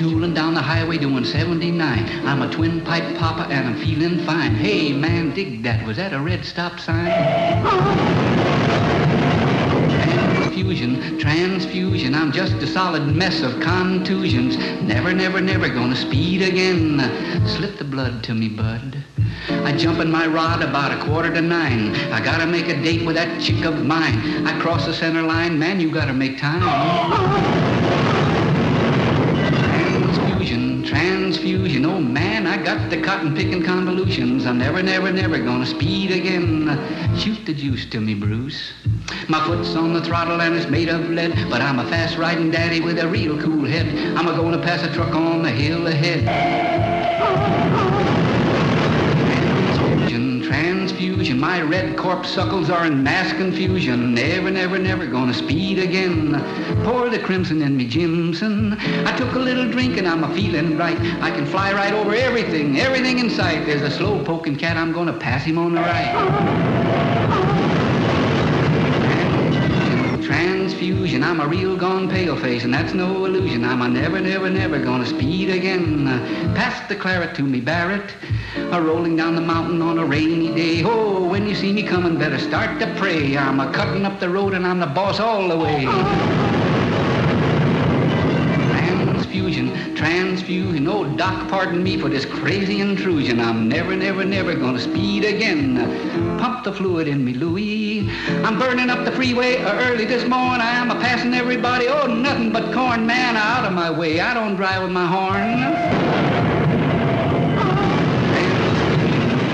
rolling down the highway doing 79. I'm a twin pipe papa and I'm feeling fine. Hey, man, dig that. Was that a red stop sign? Transfusion, transfusion. I'm just a solid mess of contusions. Never, never, never gonna speed again. Slip the blood to me, bud. I jump in my rod about a quarter to nine. I gotta make a date with that chick of mine. I cross the center line, man, you gotta make time. Transfusion, oh man, I got the cotton picking convolutions. I'm never, never, never gonna speed again. Shoot the juice to me, Bruce. My foot's on the throttle and it's made of lead, but I'm a fast riding daddy with a real cool head. I'm a gonna pass a truck on the hill ahead. My red corpuscles are in mass confusion. Never, never, never gonna speed again. Pour the crimson in me, Jimson. I took a little drink and I'm a feeling right. I can fly right over everything, everything in sight. There's a slow poking cat, I'm gonna pass him on the right. Transfusion, I'm a real gone pale face, and that's no illusion. I'm a never, never, never gonna speed again. Pass the claret to me, Barrett. A rolling down the mountain on a rainy day. Oh, when you see me coming, better start to pray. I'm a cutting up the road and I'm the boss all the way. Transfusion, transfusion. Oh, doc, pardon me for this crazy intrusion. I'm never, never, never gonna speed again. Pump the fluid in me, Louis. I'm burning up the freeway early this morning. I'm a passing everybody. Oh, nothing but corn, man, out of my way. I don't drive with my horn.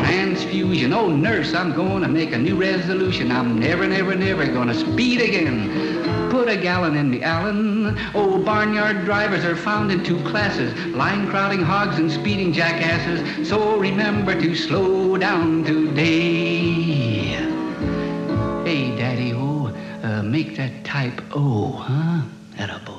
Transfusion. Oh, nurse, I'm going to make a new resolution. I'm never, never, never going to speed again. Put a gallon in the Allen. Oh, barnyard drivers are found in two classes, line crowding hogs and speeding jackasses. So remember to slow down today. Hey, Daddy O, uh, make that type O, huh? That a boy.